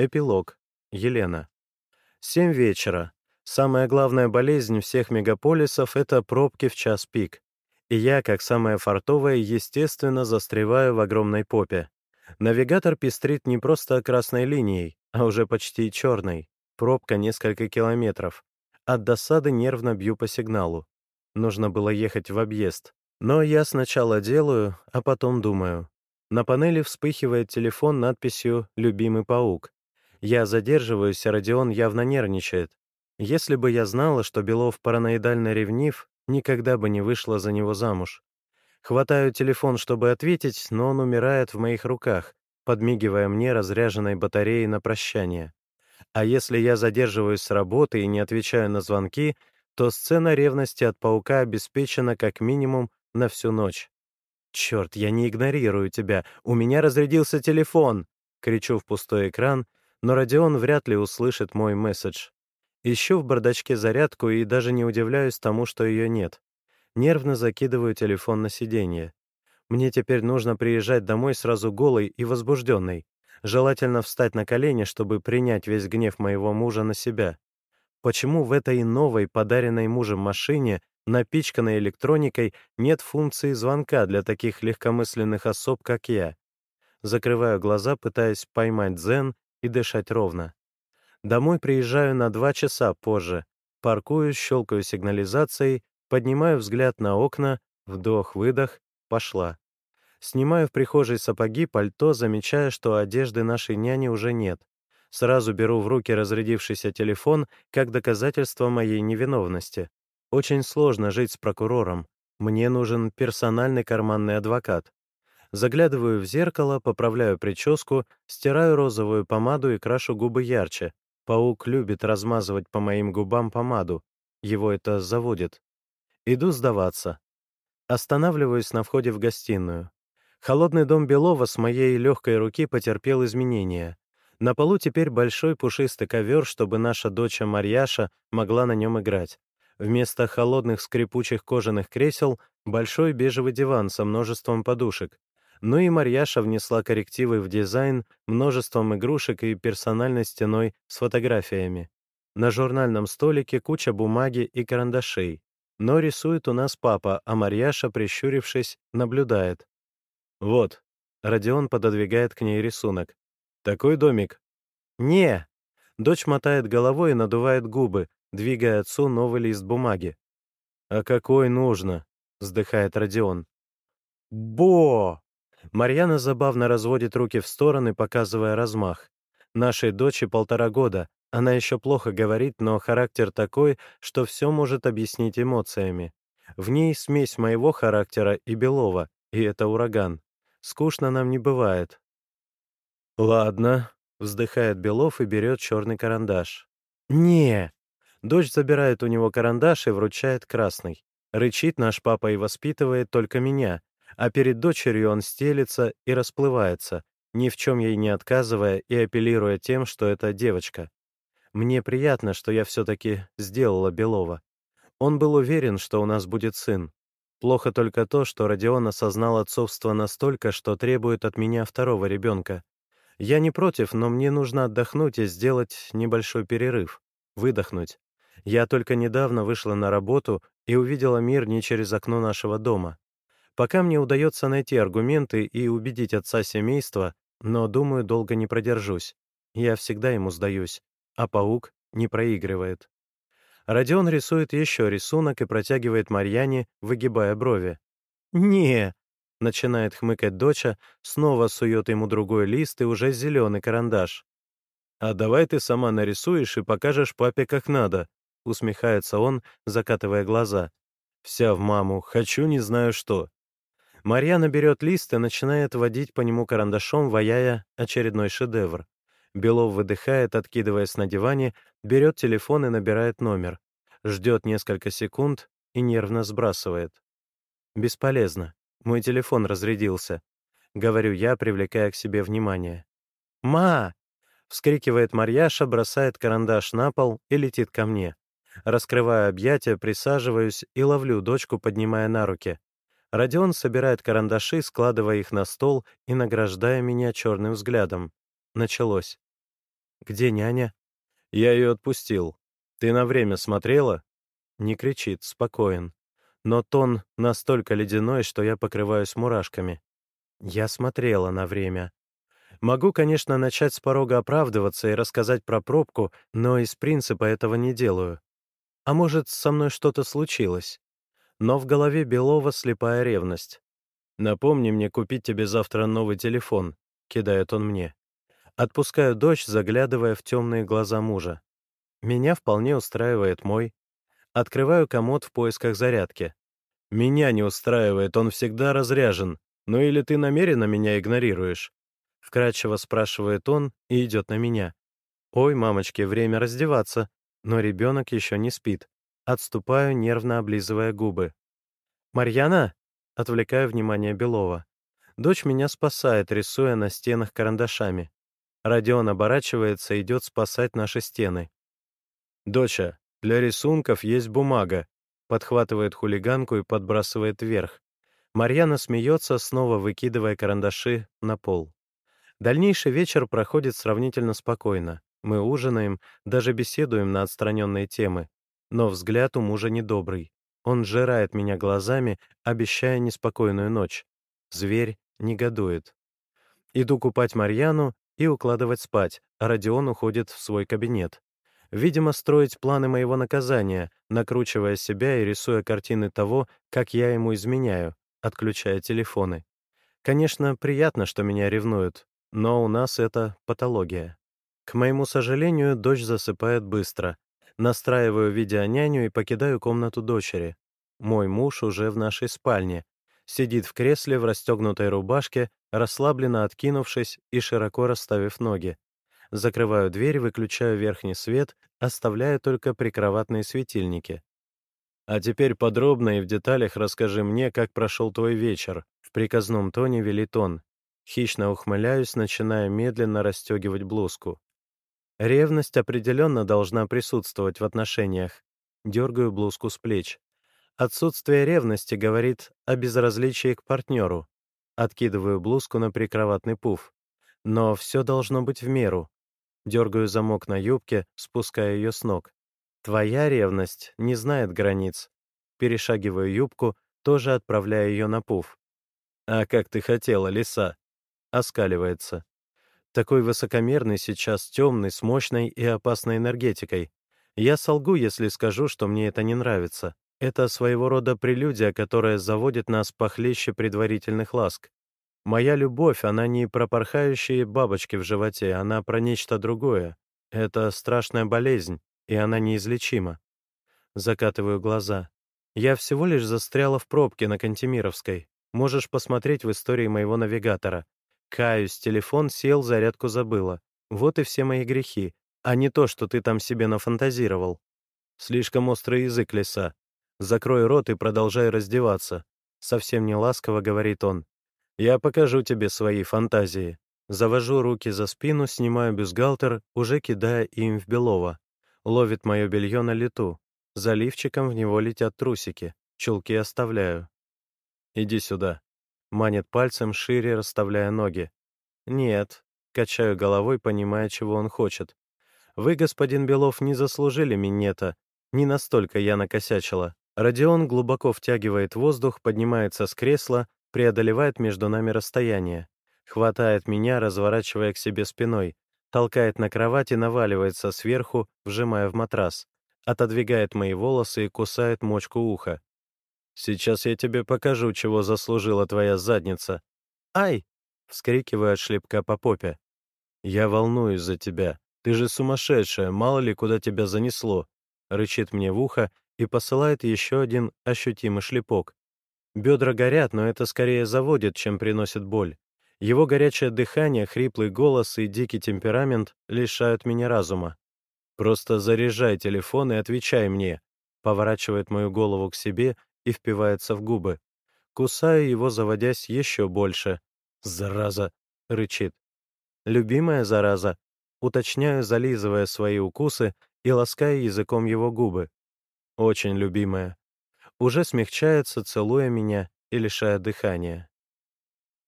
Эпилог. Елена. Семь вечера. Самая главная болезнь всех мегаполисов — это пробки в час пик. И я, как самая фартовая, естественно, застреваю в огромной попе. Навигатор пестрит не просто красной линией, а уже почти черной. Пробка несколько километров. От досады нервно бью по сигналу. Нужно было ехать в объезд. Но я сначала делаю, а потом думаю. На панели вспыхивает телефон надписью «Любимый паук». Я задерживаюсь, а Родион явно нервничает. Если бы я знала, что Белов параноидально ревнив, никогда бы не вышла за него замуж. Хватаю телефон, чтобы ответить, но он умирает в моих руках, подмигивая мне разряженной батареей на прощание. А если я задерживаюсь с работы и не отвечаю на звонки, то сцена ревности от паука обеспечена как минимум на всю ночь. «Черт, я не игнорирую тебя, у меня разрядился телефон!» Кричу в пустой экран, но Родион вряд ли услышит мой месседж. Ищу в бардачке зарядку и даже не удивляюсь тому, что ее нет. Нервно закидываю телефон на сиденье. Мне теперь нужно приезжать домой сразу голой и возбужденной. Желательно встать на колени, чтобы принять весь гнев моего мужа на себя. Почему в этой новой, подаренной мужем машине, напичканной электроникой, нет функции звонка для таких легкомысленных особ, как я? Закрываю глаза, пытаясь поймать дзен и дышать ровно. Домой приезжаю на два часа позже. Паркую, щелкаю сигнализацией, поднимаю взгляд на окна, вдох-выдох, пошла. Снимаю в прихожей сапоги, пальто, замечая, что одежды нашей няни уже нет. Сразу беру в руки разрядившийся телефон как доказательство моей невиновности. Очень сложно жить с прокурором. Мне нужен персональный карманный адвокат. Заглядываю в зеркало, поправляю прическу, стираю розовую помаду и крашу губы ярче. Паук любит размазывать по моим губам помаду. Его это заводит. Иду сдаваться. Останавливаюсь на входе в гостиную. Холодный дом Белова с моей легкой руки потерпел изменения. На полу теперь большой пушистый ковер, чтобы наша дочь Марьяша могла на нем играть. Вместо холодных скрипучих кожаных кресел — большой бежевый диван со множеством подушек. Ну и Марьяша внесла коррективы в дизайн множеством игрушек и персональной стеной с фотографиями. На журнальном столике куча бумаги и карандашей. Но рисует у нас папа, а Марьяша, прищурившись, наблюдает. «Вот». Родион пододвигает к ней рисунок. «Такой домик?» «Не». Дочь мотает головой и надувает губы, двигая отцу новый лист бумаги. «А какой нужно?» — вздыхает Родион. «Бо!» Марьяна забавно разводит руки в стороны, показывая размах. Нашей дочери полтора года, она еще плохо говорит, но характер такой, что все может объяснить эмоциями. В ней смесь моего характера и Белова, и это ураган. Скучно нам не бывает. «Ладно», — вздыхает Белов и берет черный карандаш. «Не!» Дочь забирает у него карандаш и вручает красный. Рычит наш папа и воспитывает только меня, а перед дочерью он стелится и расплывается, ни в чем ей не отказывая и апеллируя тем, что это девочка. Мне приятно, что я все-таки сделала Белова. Он был уверен, что у нас будет сын. Плохо только то, что Родион осознал отцовство настолько, что требует от меня второго ребенка. Я не против, но мне нужно отдохнуть и сделать небольшой перерыв. Выдохнуть. Я только недавно вышла на работу и увидела мир не через окно нашего дома. Пока мне удается найти аргументы и убедить отца семейства, но, думаю, долго не продержусь. Я всегда ему сдаюсь а паук не проигрывает. Родион рисует еще рисунок и протягивает Марьяне, выгибая брови. «Не!» — начинает хмыкать доча, снова сует ему другой лист и уже зеленый карандаш. «А давай ты сама нарисуешь и покажешь папе, как надо», — усмехается он, закатывая глаза. «Вся в маму, хочу не знаю что». Марьяна берет лист и начинает водить по нему карандашом, ваяя очередной шедевр. Белов выдыхает, откидываясь на диване, берет телефон и набирает номер. Ждет несколько секунд и нервно сбрасывает. «Бесполезно. Мой телефон разрядился», — говорю я, привлекая к себе внимание. «Ма!» — вскрикивает Марьяша, бросает карандаш на пол и летит ко мне. Раскрываю объятия, присаживаюсь и ловлю дочку, поднимая на руки. Родион собирает карандаши, складывая их на стол и награждая меня черным взглядом. Началось. «Где няня?» «Я ее отпустил. Ты на время смотрела?» Не кричит, спокоен. Но тон настолько ледяной, что я покрываюсь мурашками. Я смотрела на время. Могу, конечно, начать с порога оправдываться и рассказать про пробку, но из принципа этого не делаю. А может, со мной что-то случилось? Но в голове Белова слепая ревность. «Напомни мне купить тебе завтра новый телефон», — кидает он мне. Отпускаю дочь, заглядывая в темные глаза мужа. Меня вполне устраивает мой. Открываю комод в поисках зарядки. Меня не устраивает, он всегда разряжен. Ну или ты намеренно меня игнорируешь? Вкратчиво спрашивает он и идет на меня. Ой, мамочки, время раздеваться. Но ребенок еще не спит. Отступаю, нервно облизывая губы. «Марьяна!» — отвлекаю внимание Белова. Дочь меня спасает, рисуя на стенах карандашами. Родион оборачивается и идет спасать наши стены. «Доча, для рисунков есть бумага», — подхватывает хулиганку и подбрасывает вверх. Марьяна смеется, снова выкидывая карандаши на пол. Дальнейший вечер проходит сравнительно спокойно. Мы ужинаем, даже беседуем на отстраненные темы. Но взгляд у мужа недобрый. Он жирает меня глазами, обещая неспокойную ночь. Зверь негодует. Иду купать Марьяну и укладывать спать, а Родион уходит в свой кабинет. Видимо, строить планы моего наказания, накручивая себя и рисуя картины того, как я ему изменяю, отключая телефоны. Конечно, приятно, что меня ревнуют, но у нас это патология. К моему сожалению, дочь засыпает быстро. Настраиваю видеоняню и покидаю комнату дочери. Мой муж уже в нашей спальне. Сидит в кресле в расстегнутой рубашке расслабленно откинувшись и широко расставив ноги. Закрываю дверь, выключаю верхний свет, оставляя только прикроватные светильники. «А теперь подробно и в деталях расскажи мне, как прошел твой вечер», — в приказном тоне велит он. Хищно ухмыляюсь, начиная медленно расстегивать блузку. Ревность определенно должна присутствовать в отношениях. Дергаю блузку с плеч. Отсутствие ревности говорит о безразличии к партнеру. Откидываю блузку на прикроватный пуф. Но все должно быть в меру. Дергаю замок на юбке, спуская ее с ног. Твоя ревность не знает границ. Перешагиваю юбку, тоже отправляя ее на пуф. «А как ты хотела, лиса?» Оскаливается. Такой высокомерный сейчас, темный, с мощной и опасной энергетикой. Я солгу, если скажу, что мне это не нравится. Это своего рода прелюдия, которая заводит нас похлеще предварительных ласк. Моя любовь, она не про порхающие бабочки в животе, она про нечто другое. Это страшная болезнь, и она неизлечима. Закатываю глаза. Я всего лишь застряла в пробке на Кантемировской. Можешь посмотреть в истории моего навигатора. Каюсь, телефон сел, зарядку забыла. Вот и все мои грехи, а не то, что ты там себе нафантазировал. Слишком острый язык, лиса. Закрой рот и продолжай раздеваться. Совсем не ласково говорит он. Я покажу тебе свои фантазии. Завожу руки за спину, снимаю бюстгальтер, уже кидая им в Белова. Ловит мое белье на лету. Заливчиком в него летят трусики. Чулки оставляю. «Иди сюда», — манит пальцем, шире расставляя ноги. «Нет», — качаю головой, понимая, чего он хочет. «Вы, господин Белов, не заслужили минета. Не настолько я накосячила. Родион глубоко втягивает воздух, поднимается с кресла, преодолевает между нами расстояние. Хватает меня, разворачивая к себе спиной, толкает на кровать и наваливается сверху, вжимая в матрас. Отодвигает мои волосы и кусает мочку уха. «Сейчас я тебе покажу, чего заслужила твоя задница». «Ай!» — вскрикиваю от шлепка по попе. «Я волнуюсь за тебя. Ты же сумасшедшая, мало ли куда тебя занесло», — рычит мне в ухо и посылает еще один ощутимый шлепок. Бедра горят, но это скорее заводит, чем приносит боль. Его горячее дыхание, хриплый голос и дикий темперамент лишают меня разума. «Просто заряжай телефон и отвечай мне», поворачивает мою голову к себе и впивается в губы. Кусаю его, заводясь еще больше. «Зараза!» — рычит. «Любимая зараза!» Уточняю, зализывая свои укусы и лаская языком его губы очень любимая, уже смягчается, целуя меня и лишая дыхания.